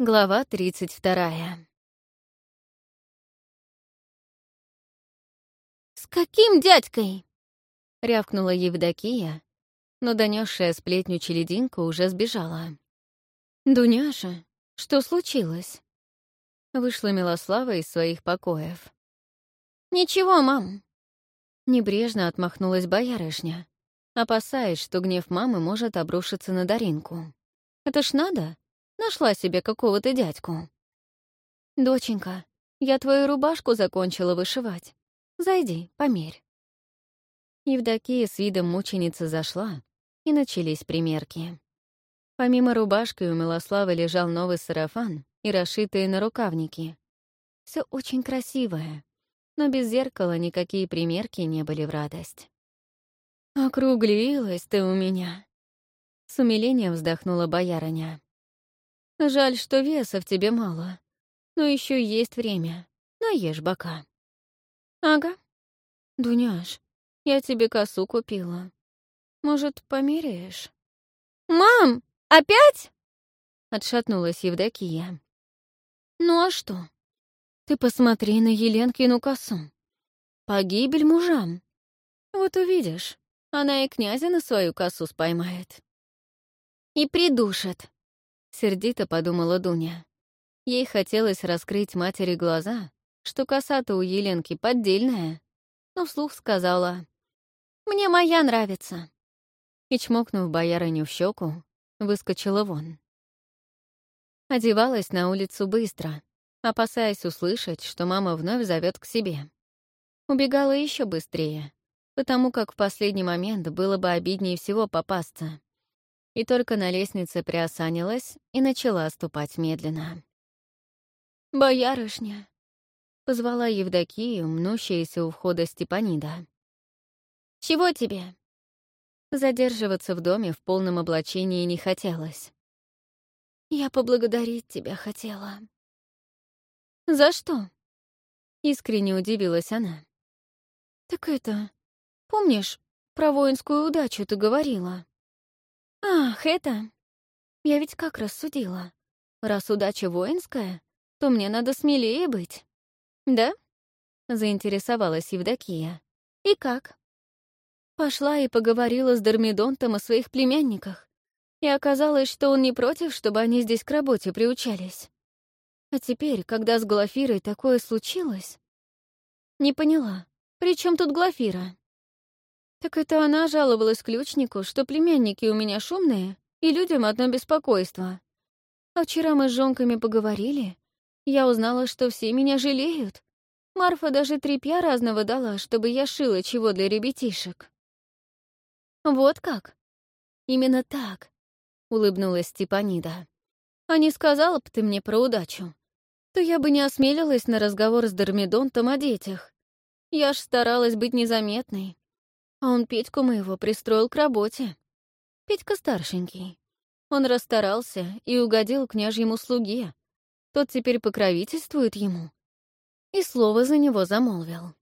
Глава 32. «С каким дядькой?» — рявкнула Евдокия, но донесшая сплетню челединка уже сбежала. «Дуняша, что случилось?» Вышла Милослава из своих покоев. «Ничего, мам». Небрежно отмахнулась боярышня, опасаясь, что гнев мамы может обрушиться на Даринку. «Это ж надо, Нашла себе какого-то дядьку. «Доченька, я твою рубашку закончила вышивать. Зайди, померь». Евдокия с видом мученицы зашла, и начались примерки. Помимо рубашки у Милославы лежал новый сарафан и расшитые нарукавники. Все очень красивое, но без зеркала никакие примерки не были в радость. «Округлилась ты у меня!» С умилением вздохнула боярыня. Жаль, что веса в тебе мало. Но еще есть время. Наешь бока. Ага. Дуняш, я тебе косу купила. Может, померяешь? Мам, опять? Отшатнулась Евдокия. Ну а что? Ты посмотри на Еленкину косу. Погибель мужам. Вот увидишь, она и князя на свою косу споймает. И придушит. Сердито подумала Дуня. Ей хотелось раскрыть матери глаза, что коса-то у Еленки поддельная, но вслух сказала «Мне моя нравится». И, чмокнув боярыню в щеку, выскочила вон. Одевалась на улицу быстро, опасаясь услышать, что мама вновь зовет к себе. Убегала еще быстрее, потому как в последний момент было бы обиднее всего попасться и только на лестнице приосанилась и начала ступать медленно. «Боярышня!» — позвала Евдокию, мнущаяся у входа Степанида. «Чего тебе?» Задерживаться в доме в полном облачении не хотелось. «Я поблагодарить тебя хотела». «За что?» — искренне удивилась она. «Так это... Помнишь, про воинскую удачу ты говорила?» «Ах, это...» Я ведь как рассудила. Раз удача воинская, то мне надо смелее быть. «Да?» — заинтересовалась Евдокия. «И как?» Пошла и поговорила с Дормидонтом о своих племянниках, и оказалось, что он не против, чтобы они здесь к работе приучались. А теперь, когда с Глафирой такое случилось... Не поняла, при чем тут Глафира? Так это она жаловалась ключнику, что племянники у меня шумные, и людям одно беспокойство. А вчера мы с жонками поговорили. Я узнала, что все меня жалеют. Марфа даже тряпья разного дала, чтобы я шила чего для ребятишек. Вот как? Именно так, — улыбнулась Степанида. А не сказала бы ты мне про удачу, то я бы не осмелилась на разговор с Дормидонтом о детях. Я ж старалась быть незаметной, а он Петьку моего пристроил к работе. Петька старшенький. Он расстарался и угодил княжьему слуге. Тот теперь покровительствует ему. И слово за него замолвил.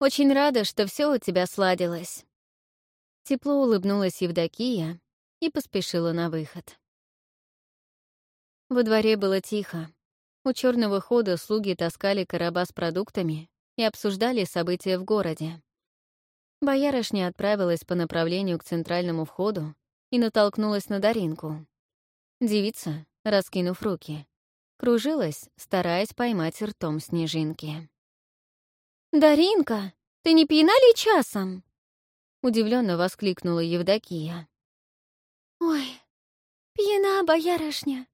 «Очень рада, что все у тебя сладилось». Тепло улыбнулась Евдокия и поспешила на выход. Во дворе было тихо. У черного хода слуги таскали короба с продуктами и обсуждали события в городе. Боярышня отправилась по направлению к центральному входу и натолкнулась на Даринку. Девица, раскинув руки, кружилась, стараясь поймать ртом снежинки. «Даринка, ты не пьяна ли часом?» — удивленно воскликнула Евдокия. «Ой, пьяна, боярышня,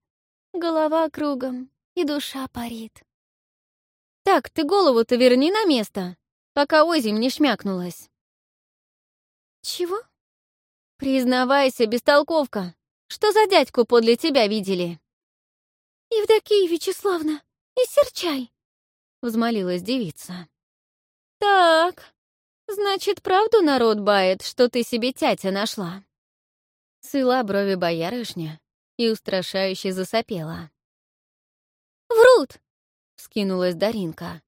голова кругом и душа парит». «Так, ты голову-то верни на место, пока озим не шмякнулась». «Чего?» «Признавайся, бестолковка! Что за дядьку подле тебя видели?» «Евдокия Вячеславна, не серчай!» — взмолилась девица. «Так, значит, правду народ бает, что ты себе тятя нашла?» Сыла брови боярышня и устрашающе засопела. «Врут!» — скинулась Даринка.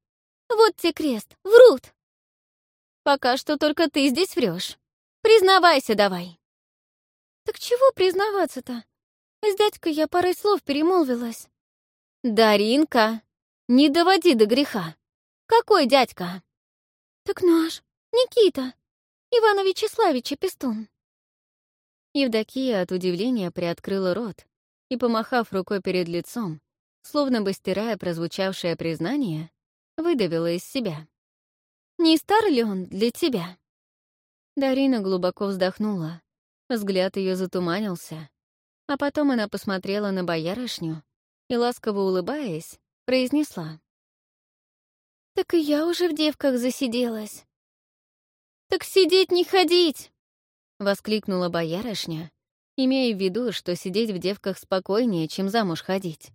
«Вот те крест, врут!» «Пока что только ты здесь врешь. Признавайся давай. Так чего признаваться-то? С дядькой я парой слов перемолвилась. «Даринка, не доводи до греха. Какой дядька?» «Так наш, Никита, Ивана Вячеславича Пестун». Евдокия от удивления приоткрыла рот и, помахав рукой перед лицом, словно бы стирая прозвучавшее признание, выдавила из себя. «Не стар ли он для тебя?» Дарина глубоко вздохнула. Взгляд ее затуманился. А потом она посмотрела на боярышню и, ласково улыбаясь, произнесла. «Так и я уже в девках засиделась». «Так сидеть не ходить!» — воскликнула боярышня, имея в виду, что сидеть в девках спокойнее, чем замуж ходить.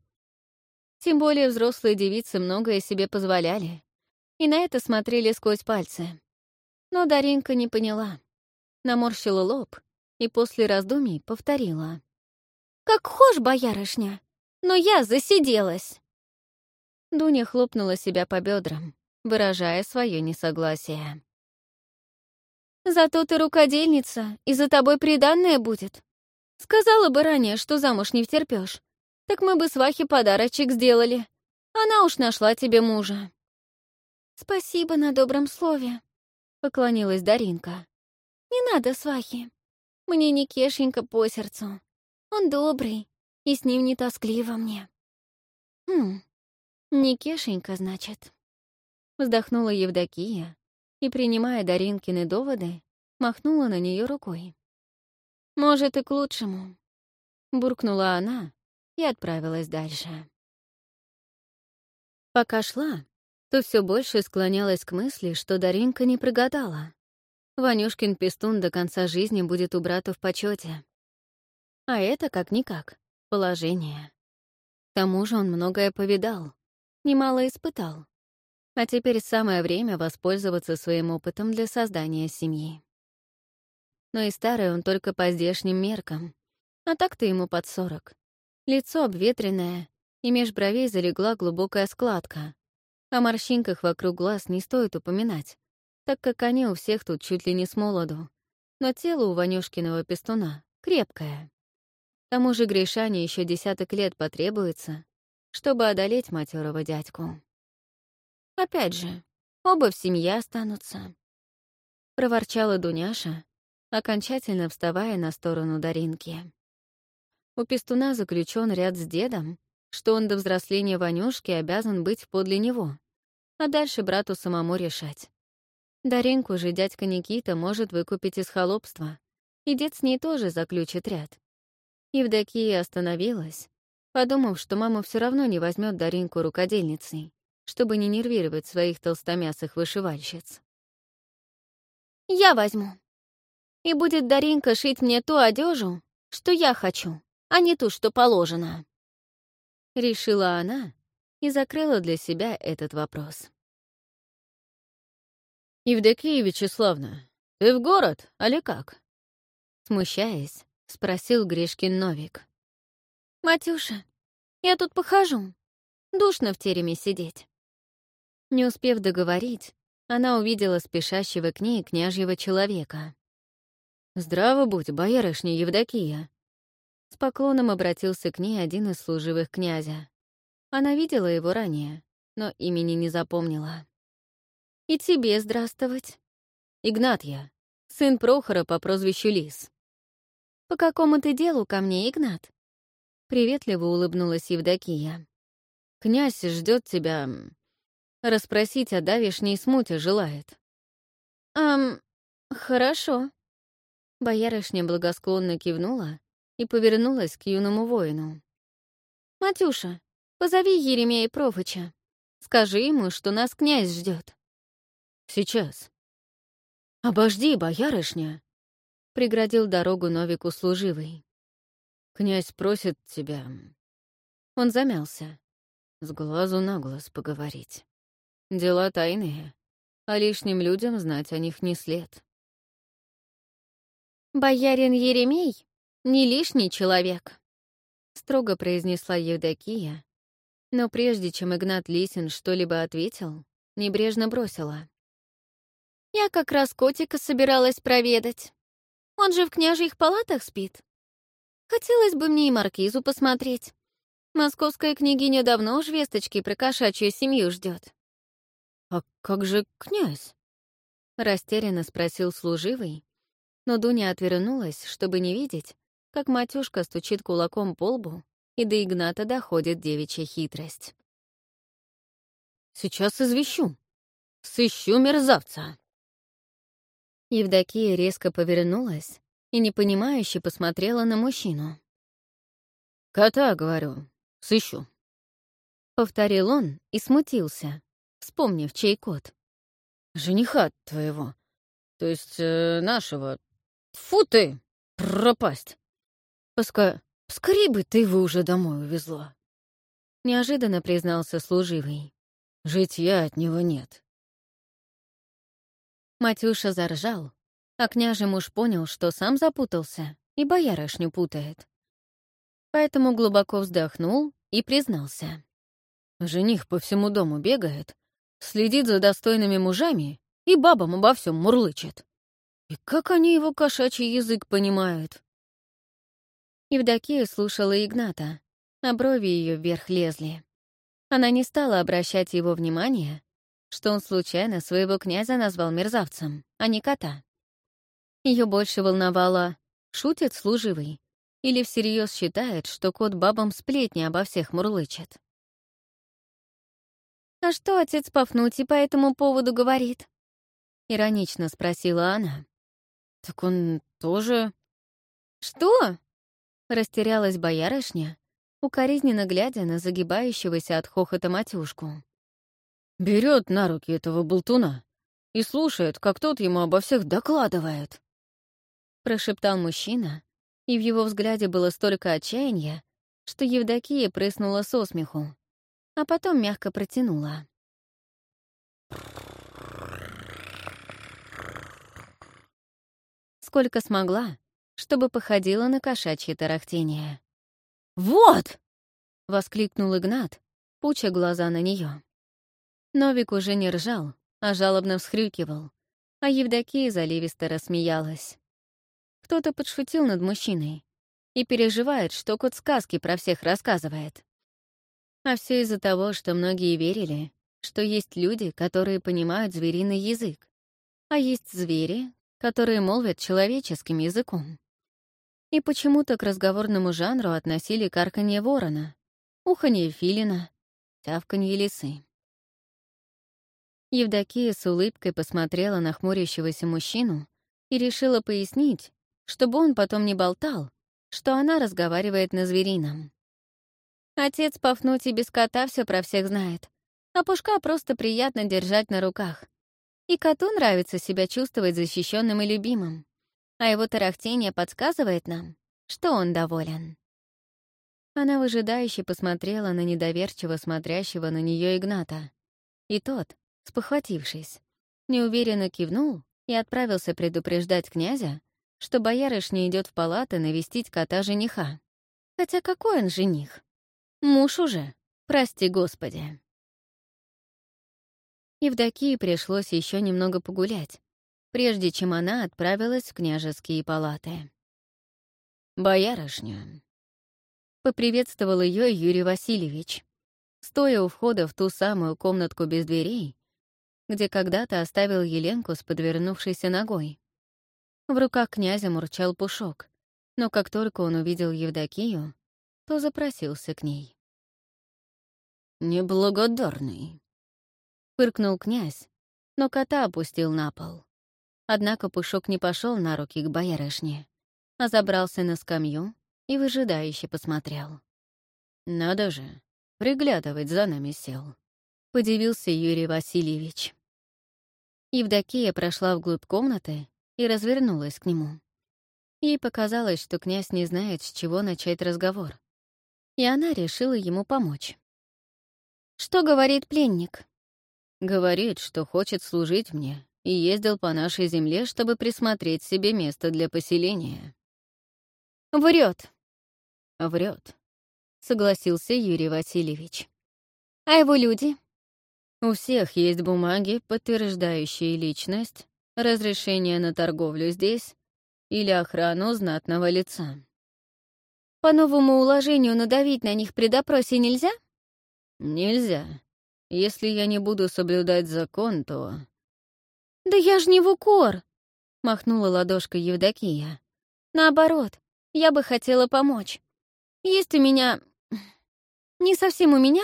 Тем более взрослые девицы многое себе позволяли, и на это смотрели сквозь пальцы. Но Даринка не поняла. Наморщила лоб и после раздумий повторила. «Как хошь, боярышня, но я засиделась!» Дуня хлопнула себя по бедрам, выражая свое несогласие. «Зато ты рукодельница, и за тобой приданное будет. Сказала бы ранее, что замуж не втерпёшь, так мы бы свахе подарочек сделали. Она уж нашла тебе мужа». «Спасибо на добром слове», — поклонилась Даринка. «Не надо свахи. Мне не Кешенька по сердцу. Он добрый, и с ним не тоскливо мне». «Хм, не Кешенька, значит». Вздохнула Евдокия и, принимая Даринкины доводы, махнула на нее рукой. «Может, и к лучшему», — буркнула она и отправилась дальше. Пока шла, то все больше склонялась к мысли, что Даринка не прогадала. Ванюшкин пестун до конца жизни будет у брата в почете. А это, как-никак, положение. К тому же он многое повидал, немало испытал. А теперь самое время воспользоваться своим опытом для создания семьи. Но и старый он только по здешним меркам, а так-то ему под сорок. Лицо обветренное, и меж бровей залегла глубокая складка, о морщинках вокруг глаз не стоит упоминать, так как они у всех тут чуть ли не с молоду. Но тело у Ванюшкиного пестуна крепкое. К тому же Гришане еще десяток лет потребуется, чтобы одолеть матерого дядьку. Опять же, оба в семье останутся. Проворчала Дуняша, окончательно вставая на сторону Даринки. У пестуна заключен ряд с дедом, что он до взросления Ванюшки обязан быть подле него, а дальше брату самому решать. Даринку же дядька Никита может выкупить из холопства, и дед с ней тоже заключит ряд. Евдокия остановилась, подумав, что мама все равно не возьмет Даринку рукодельницей, чтобы не нервировать своих толстомясых вышивальщиц. «Я возьму. И будет Даринка шить мне ту одежу, что я хочу, а не ту, что положено». Решила она и закрыла для себя этот вопрос. «Евдокия Вячеславна, ты в город, али как?» Смущаясь, спросил Гришкин Новик. «Матюша, я тут похожу. Душно в тереме сидеть». Не успев договорить, она увидела спешащего к ней княжьего человека. «Здраво будь, боярышня Евдокия!» С поклоном обратился к ней один из служивых князя. Она видела его ранее, но имени не запомнила. «И тебе здравствовать. Игнат сын Прохора по прозвищу Лис». «По какому ты делу ко мне, Игнат?» Приветливо улыбнулась Евдокия. «Князь ждет тебя... расспросить о давешней смуте желает». «Ам, хорошо». Боярышня благосклонно кивнула и повернулась к юному воину. «Матюша, позови Еремея Профыча. Скажи ему, что нас князь ждет. «Сейчас». «Обожди, боярышня!» — преградил дорогу Новику служивый. «Князь просит тебя...» Он замялся. С глазу на глаз поговорить. Дела тайные, а лишним людям знать о них не след. «Боярин Еремей не лишний человек», — строго произнесла Евдокия, но прежде чем Игнат Лисин что-либо ответил, небрежно бросила. «Я как раз котика собиралась проведать. Он же в княжьих палатах спит. Хотелось бы мне и маркизу посмотреть. Московская княгиня давно уж весточки про кошачью семью ждет. «А как же князь?» — растерянно спросил служивый, но Дуня отвернулась, чтобы не видеть, как матюшка стучит кулаком по лбу, и до Игната доходит девичья хитрость. «Сейчас извещу. Сыщу мерзавца!» Евдокия резко повернулась и непонимающе посмотрела на мужчину. «Кота, говорю, сыщу», — повторил он и смутился, вспомнив, чей кот. «Жениха твоего, то есть э, нашего. Фу ты, пропасть! Пускай, скорее бы ты его уже домой увезла». Неожиданно признался служивый. «Житья от него нет». Матюша заржал, а княже муж понял, что сам запутался и боярышню путает. Поэтому глубоко вздохнул и признался. Жених по всему дому бегает, следит за достойными мужами и бабам обо всем мурлычет. И как они его кошачий язык понимают? Евдокия слушала Игната, а брови ее вверх лезли. Она не стала обращать его внимание, что он случайно своего князя назвал мерзавцем, а не кота. Ее больше волновало, шутит служивый или всерьез считает, что кот бабам сплетни обо всех мурлычет. «А что отец Пафнутий по этому поводу говорит?» — иронично спросила она. «Так он тоже...» «Что?» — растерялась боярышня, укоризненно глядя на загибающегося от хохота матюшку. Берет на руки этого болтуна и слушает, как тот ему обо всех докладывает. Прошептал мужчина, и в его взгляде было столько отчаяния, что Евдокия прыснула со смеху, а потом мягко протянула. Сколько смогла, чтобы походила на кошачье тарахтение. «Вот!» — воскликнул Игнат, пуча глаза на нее. Новик уже не ржал, а жалобно всхрюкивал, а Евдокия заливисто рассмеялась. Кто-то подшутил над мужчиной и переживает, что кот сказки про всех рассказывает. А все из-за того, что многие верили, что есть люди, которые понимают звериный язык, а есть звери, которые молвят человеческим языком. И почему-то к разговорному жанру относили карканье ворона, уханье филина, тявканье лисы. Евдокия с улыбкой посмотрела на хмурящегося мужчину и решила пояснить, чтобы он потом не болтал, что она разговаривает на зверином. Отец Пафнутий без кота все про всех знает, а Пушка просто приятно держать на руках. И коту нравится себя чувствовать защищенным и любимым, а его тарахтение подсказывает нам, что он доволен. Она выжидающе посмотрела на недоверчиво смотрящего на нее Игната. И тот, спохватившись, неуверенно кивнул и отправился предупреждать князя, что боярышня идет в палаты навестить кота-жениха. Хотя какой он жених? Муж уже, прости господи. Евдокии пришлось еще немного погулять, прежде чем она отправилась в княжеские палаты. «Боярышня», — поприветствовал ее Юрий Васильевич, стоя у входа в ту самую комнатку без дверей, где когда-то оставил Еленку с подвернувшейся ногой. В руках князя мурчал пушок, но как только он увидел Евдокию, то запросился к ней. «Неблагодарный», — фыркнул князь, но кота опустил на пол. Однако Пушок не пошел на руки к боярышне, а забрался на скамью и выжидающе посмотрел. «Надо же, приглядывать за нами сел», — подивился Юрий Васильевич. Евдокия прошла вглубь комнаты и развернулась к нему. Ей показалось, что князь не знает, с чего начать разговор. И она решила ему помочь. «Что говорит пленник?» «Говорит, что хочет служить мне и ездил по нашей земле, чтобы присмотреть себе место для поселения». «Врет». «Врет», — согласился Юрий Васильевич. «А его люди?» У всех есть бумаги, подтверждающие личность, разрешение на торговлю здесь или охрану знатного лица. По новому уложению надавить на них при допросе нельзя? Нельзя. Если я не буду соблюдать закон, то... Да я ж не в укор, махнула ладошкой Евдокия. Наоборот, я бы хотела помочь. Есть у меня... Не совсем у меня,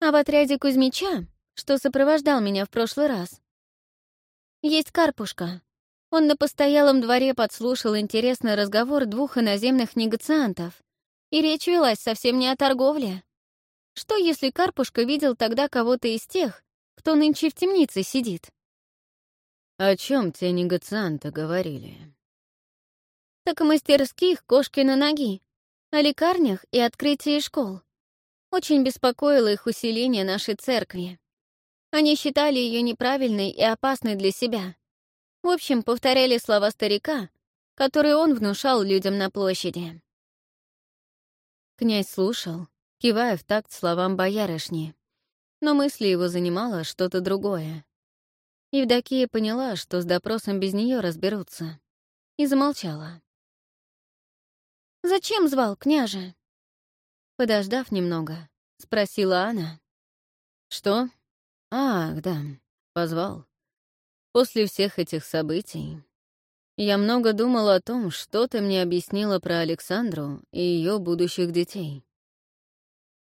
а в отряде Кузьмича, что сопровождал меня в прошлый раз. Есть Карпушка. Он на постоялом дворе подслушал интересный разговор двух иноземных негациантов, и речь велась совсем не о торговле. Что, если Карпушка видел тогда кого-то из тех, кто нынче в темнице сидит? О чем те негацианты говорили? Так о мастерских кошки на ноги, о лекарнях и открытии школ. Очень беспокоило их усиление нашей церкви. Они считали ее неправильной и опасной для себя. В общем, повторяли слова старика, которые он внушал людям на площади. Князь слушал, кивая в такт словам боярышни. Но мысли его занимало что-то другое. Евдокия поняла, что с допросом без нее разберутся, и замолчала. «Зачем звал, княже?» Подождав немного, спросила она. «Что? Ах, да, позвал. После всех этих событий я много думал о том, что ты мне объяснила про Александру и ее будущих детей.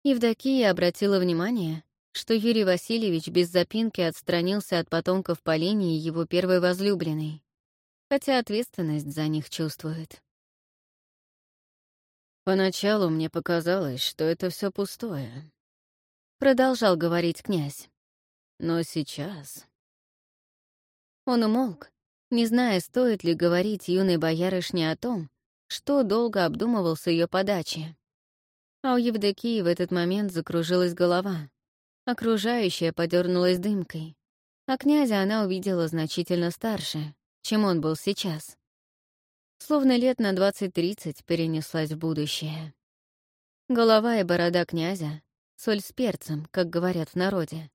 Евдокия обратила внимание, что Юрий Васильевич без запинки отстранился от потомков по линии его первой возлюбленной, хотя ответственность за них чувствует. «Поначалу мне показалось, что это все пустое», — продолжал говорить князь. «Но сейчас...» Он умолк, не зная, стоит ли говорить юной боярышне о том, что долго обдумывал с ее подачи. А у Евдокии в этот момент закружилась голова. Окружающая подернулась дымкой. А князя она увидела значительно старше, чем он был сейчас. Словно лет на 20-30 перенеслась в будущее. Голова и борода князя — соль с перцем, как говорят в народе.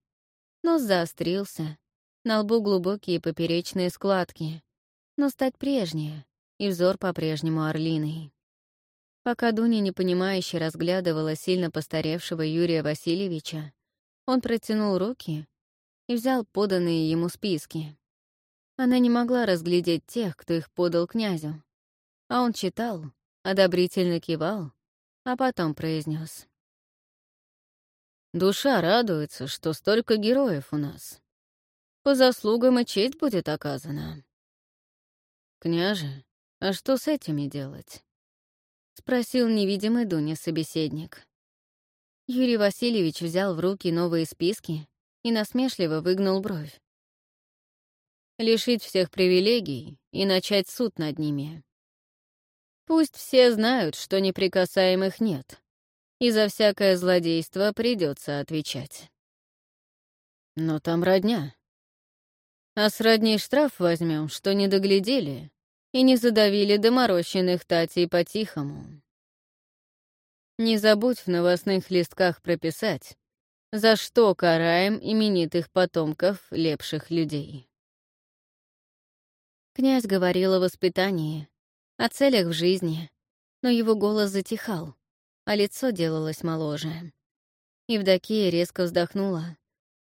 Нос заострился, на лбу глубокие поперечные складки, но стать прежнее, и взор по-прежнему орлиный. Пока Дуня непонимающе разглядывала сильно постаревшего Юрия Васильевича, он протянул руки и взял поданные ему списки. Она не могла разглядеть тех, кто их подал князю, а он читал, одобрительно кивал, а потом произнес: «Душа радуется, что столько героев у нас. По заслугам и честь будет оказана». «Княже, а что с этими делать?» — спросил невидимый Дуня собеседник. Юрий Васильевич взял в руки новые списки и насмешливо выгнул бровь. «Лишить всех привилегий и начать суд над ними. Пусть все знают, что неприкасаемых нет, и за всякое злодейство придется отвечать. Но там родня. А с родней штраф возьмем, что не доглядели, и не задавили доморощенных татей по-тихому. Не забудь в новостных листках прописать, за что караем именитых потомков лепших людей. Князь говорил о воспитании, о целях в жизни, но его голос затихал, а лицо делалось моложе. Евдокия резко вздохнула,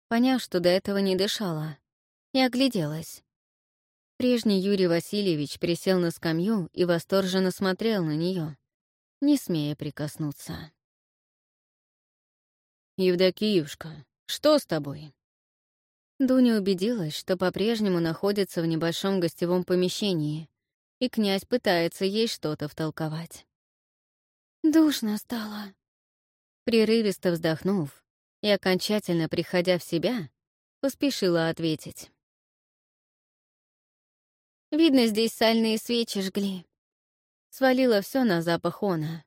поняв, что до этого не дышала, и огляделась. Прежний Юрий Васильевич присел на скамью и восторженно смотрел на нее, не смея прикоснуться. «Евдокиюшка, что с тобой?» Дуня убедилась, что по-прежнему находится в небольшом гостевом помещении, и князь пытается ей что-то втолковать. «Душно стало». Прерывисто вздохнув и окончательно приходя в себя, поспешила ответить. Видно, здесь сальные свечи жгли. Свалила все на запах она.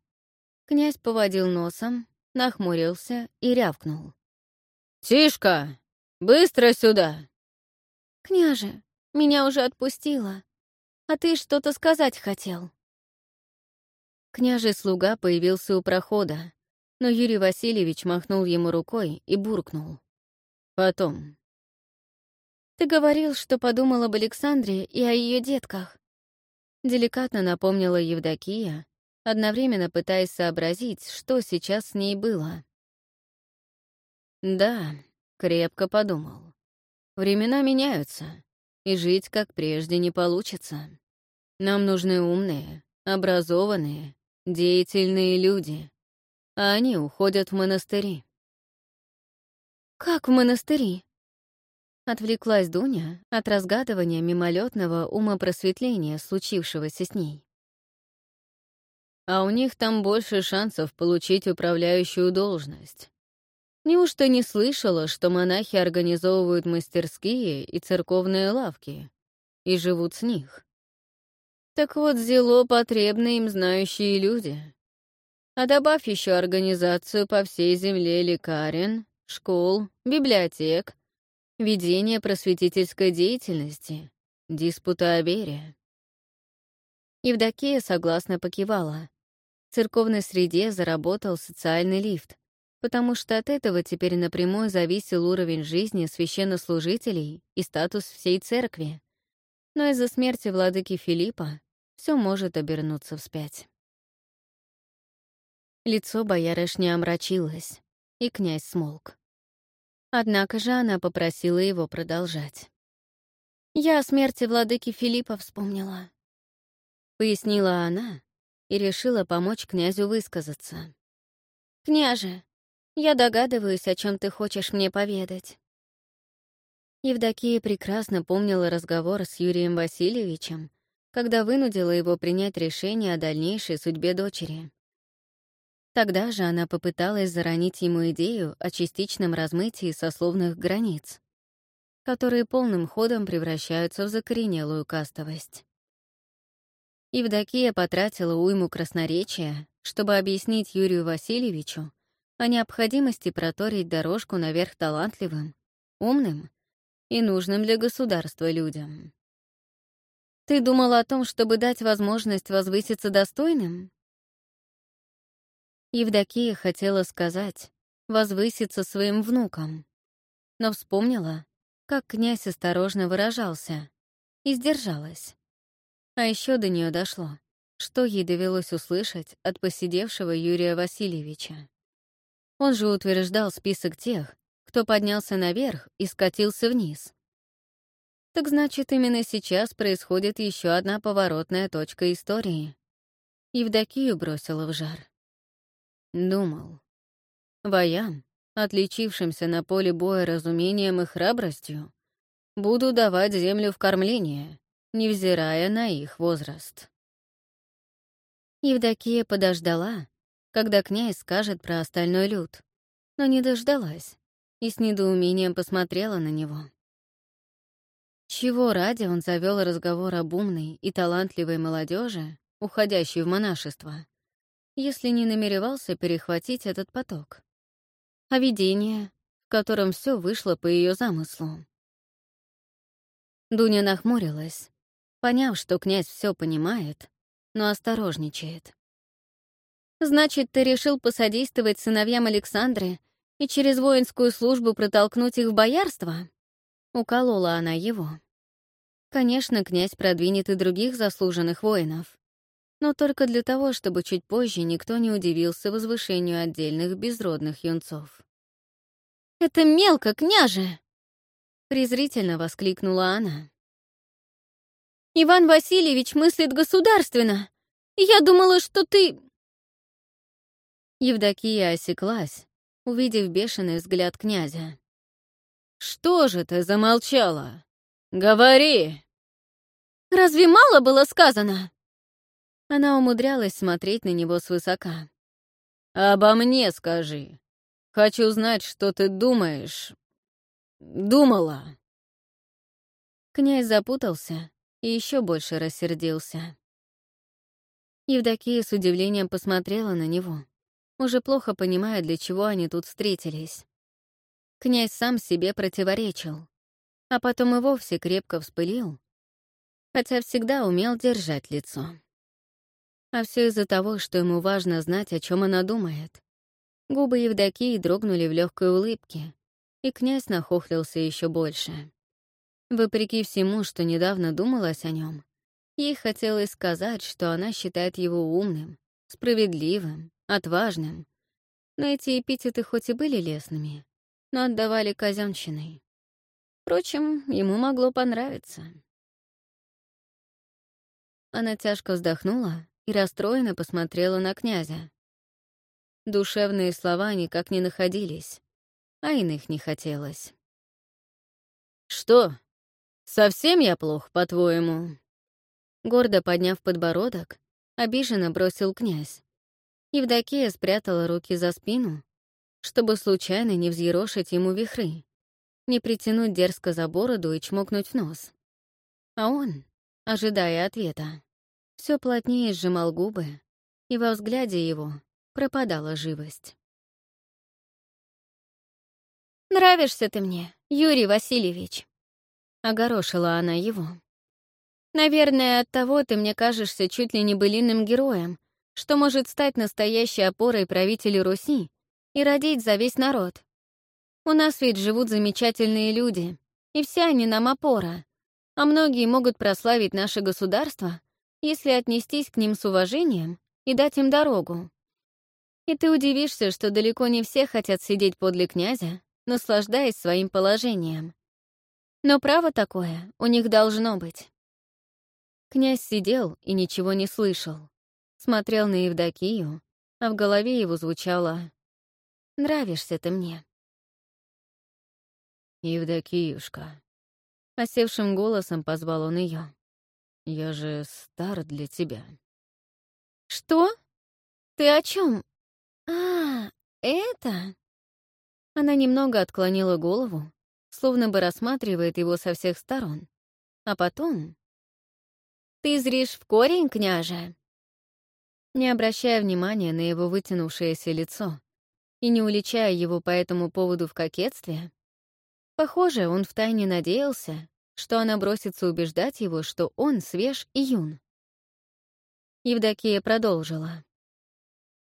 Князь поводил носом, нахмурился и рявкнул. «Тишка! Быстро сюда!» «Княже, меня уже отпустила. А ты что-то сказать хотел?» Княжий слуга появился у прохода, но Юрий Васильевич махнул ему рукой и буркнул. «Потом». Ты говорил, что подумал об Александре и о ее детках. Деликатно напомнила Евдокия одновременно пытаясь сообразить, что сейчас с ней было. Да, крепко подумал. Времена меняются, и жить как прежде не получится. Нам нужны умные, образованные, деятельные люди, а они уходят в монастыри. «Как в монастыри?» Отвлеклась Дуня от разгадывания мимолетного умопросветления, случившегося с ней. А у них там больше шансов получить управляющую должность. Неужто не слышала, что монахи организовывают мастерские и церковные лавки и живут с них? Так вот, зело потребны им знающие люди. А добавь еще организацию по всей земле лекарен, школ, библиотек, ведение просветительской деятельности, диспута о вере. Евдокия согласно покивала. В церковной среде заработал социальный лифт, потому что от этого теперь напрямую зависел уровень жизни священнослужителей и статус всей церкви. Но из-за смерти владыки Филиппа все может обернуться вспять. Лицо боярышни омрачилось, и князь смолк. Однако же она попросила его продолжать. «Я о смерти владыки Филиппа вспомнила», — пояснила она и решила помочь князю высказаться. «Княже, я догадываюсь, о чем ты хочешь мне поведать». Евдокия прекрасно помнила разговор с Юрием Васильевичем, когда вынудила его принять решение о дальнейшей судьбе дочери. Тогда же она попыталась заронить ему идею о частичном размытии сословных границ, которые полным ходом превращаются в закоренелую кастовость. Евдокия потратила уйму красноречия, чтобы объяснить Юрию Васильевичу о необходимости проторить дорожку наверх талантливым, умным и нужным для государства людям. «Ты думала о том, чтобы дать возможность возвыситься достойным?» Евдокия хотела сказать «возвыситься своим внукам», но вспомнила, как князь осторожно выражался, и сдержалась. А еще до нее дошло, что ей довелось услышать от посидевшего Юрия Васильевича. Он же утверждал список тех, кто поднялся наверх и скатился вниз. Так значит, именно сейчас происходит еще одна поворотная точка истории. Евдокию бросила в жар. Думал. Воям, отличившимся на поле боя разумением и храбростью, буду давать землю в кормление, невзирая на их возраст. Евдокия подождала, когда князь скажет про остальной люд, но не дождалась и с недоумением посмотрела на него. Чего ради он завел разговор об умной и талантливой молодежи, уходящей в монашество, если не намеревался перехватить этот поток. А видение, в котором все вышло по ее замыслу. Дуня нахмурилась, поняв, что князь все понимает, но осторожничает. «Значит, ты решил посодействовать сыновьям Александры и через воинскую службу протолкнуть их в боярство?» Уколола она его. Конечно, князь продвинет и других заслуженных воинов но только для того, чтобы чуть позже никто не удивился возвышению отдельных безродных юнцов. «Это мелко, княже!» — презрительно воскликнула она. «Иван Васильевич мыслит государственно. Я думала, что ты...» Евдокия осеклась, увидев бешеный взгляд князя. «Что же ты замолчала? Говори!» «Разве мало было сказано?» Она умудрялась смотреть на него свысока. «Обо мне скажи. Хочу знать, что ты думаешь. Думала». Князь запутался и еще больше рассердился. Евдокия с удивлением посмотрела на него, уже плохо понимая, для чего они тут встретились. Князь сам себе противоречил, а потом и вовсе крепко вспылил, хотя всегда умел держать лицо. А все из-за того, что ему важно знать, о чем она думает. Губы Евдокии дрогнули в легкой улыбке, и князь нахохлился еще больше. Вопреки всему, что недавно думалось о нем, ей хотелось сказать, что она считает его умным, справедливым, отважным. Но эти эпитеты хоть и были лесными, но отдавали казенщиной. Впрочем, ему могло понравиться. Она тяжко вздохнула и расстроенно посмотрела на князя. Душевные слова никак не находились, а иных не хотелось. «Что? Совсем я плох, по-твоему?» Гордо подняв подбородок, обиженно бросил князь. Евдокия спрятала руки за спину, чтобы случайно не взъерошить ему вихры, не притянуть дерзко за бороду и чмокнуть в нос. А он, ожидая ответа, все плотнее сжимал губы, и во взгляде его пропадала живость. «Нравишься ты мне, Юрий Васильевич», — огорошила она его. «Наверное, от того ты мне кажешься чуть ли не былинным героем, что может стать настоящей опорой правителю Руси и родить за весь народ. У нас ведь живут замечательные люди, и все они нам опора, а многие могут прославить наше государство, если отнестись к ним с уважением и дать им дорогу. И ты удивишься, что далеко не все хотят сидеть подле князя, наслаждаясь своим положением. Но право такое у них должно быть. Князь сидел и ничего не слышал. Смотрел на Евдокию, а в голове его звучало «Нравишься ты мне». «Евдокиюшка», — осевшим голосом позвал он ее. «Я же стар для тебя». «Что? Ты о чем? А, это?» Она немного отклонила голову, словно бы рассматривает его со всех сторон. А потом... «Ты зришь в корень, княже?» Не обращая внимания на его вытянувшееся лицо и не уличая его по этому поводу в кокетстве, Похоже, он втайне надеялся, что она бросится убеждать его, что он свеж и юн. Евдокия продолжила.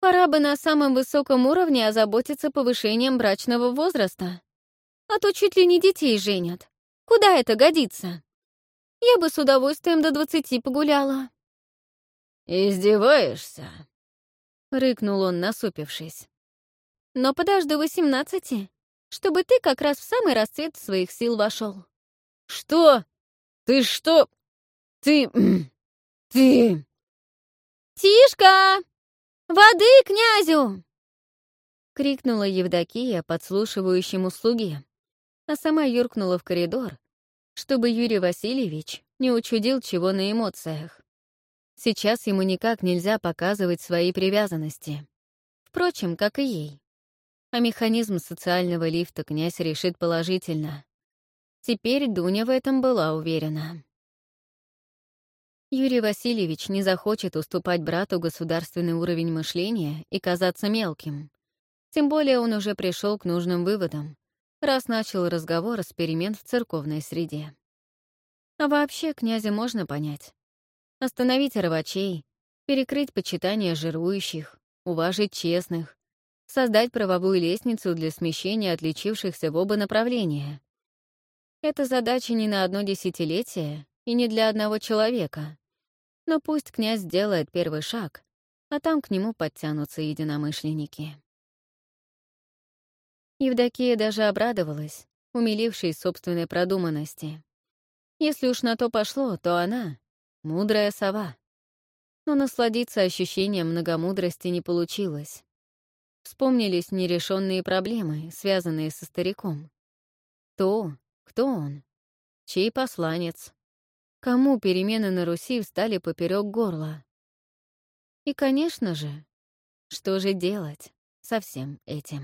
«Пора бы на самом высоком уровне озаботиться повышением брачного возраста. А то чуть ли не детей женят. Куда это годится? Я бы с удовольствием до двадцати погуляла». «Издеваешься?» — рыкнул он, насупившись. «Но подожду восемнадцати чтобы ты как раз в самый расцвет своих сил вошел. «Что? Ты что? Ты... ты...» «Тишка! Воды князю!» — крикнула Евдокия подслушивающему слуге, а сама юркнула в коридор, чтобы Юрий Васильевич не учудил чего на эмоциях. Сейчас ему никак нельзя показывать свои привязанности. Впрочем, как и ей а механизм социального лифта князь решит положительно. Теперь Дуня в этом была уверена. Юрий Васильевич не захочет уступать брату государственный уровень мышления и казаться мелким. Тем более он уже пришел к нужным выводам, раз начал разговор с перемен в церковной среде. А вообще князя можно понять. Остановить рвачей, перекрыть почитание жирующих, уважить честных, создать правовую лестницу для смещения отличившихся в оба направления. Это задача не на одно десятилетие и не для одного человека. Но пусть князь сделает первый шаг, а там к нему подтянутся единомышленники. Евдокия даже обрадовалась, умилившись собственной продуманности. Если уж на то пошло, то она — мудрая сова. Но насладиться ощущением многомудрости не получилось. Вспомнились нерешенные проблемы, связанные со стариком. То, кто он, чей посланец, кому перемены на Руси встали поперек горла. И, конечно же, что же делать со всем этим?